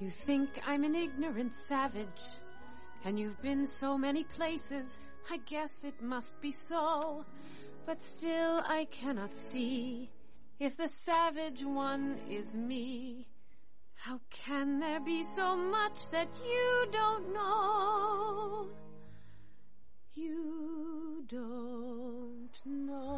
You think I'm an ignorant savage, and you've been so many places, I guess it must be so. But still I cannot see if the savage one is me. How can there be so much that you don't know? You don't know.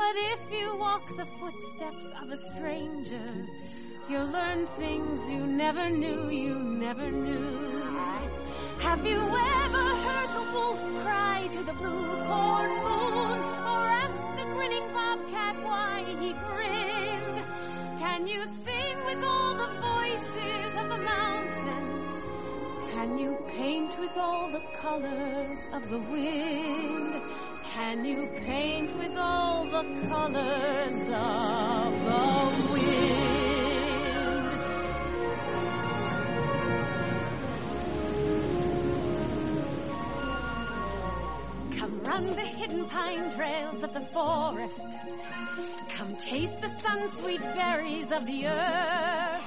But if you walk the footsteps of a stranger, you'll learn things you never knew, you never knew. Have you ever heard the wolf cry to the blue corn moon? Or ask the grinning bobcat why he grinned? Can you sing with all the voices of the mountain? Can you paint with all the colors of the wind? Can you paint with all the colors of the Run the hidden pine trails of the forest. Come taste the sun-sweet berries of the earth.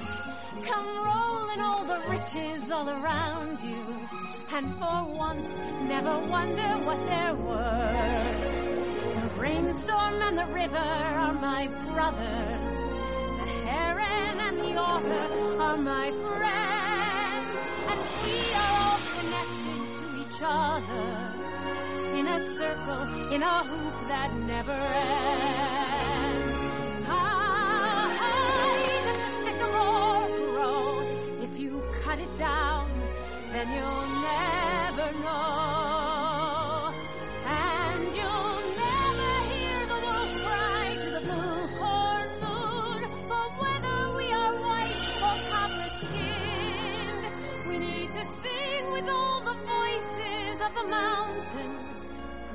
Come roll in all the riches all around you. And for once, never wonder what they're worth. The rainstorm and the river are my brothers. The heron and the otter are my friends. And we are all connected to each other in a circle, in a hoop that never ends. High the sycamore grow. If you cut it down, then you'll never know. And you'll never hear the wolf cry to the blue corn moon. For whether we are white or copper skinned, we need to sing with all the voices of the mountain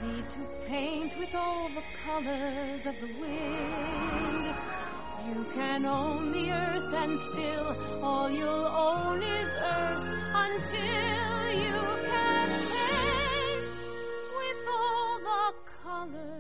need to paint with all the colors of the wind. You can own the earth and still all you'll own is earth until you can paint with all the colors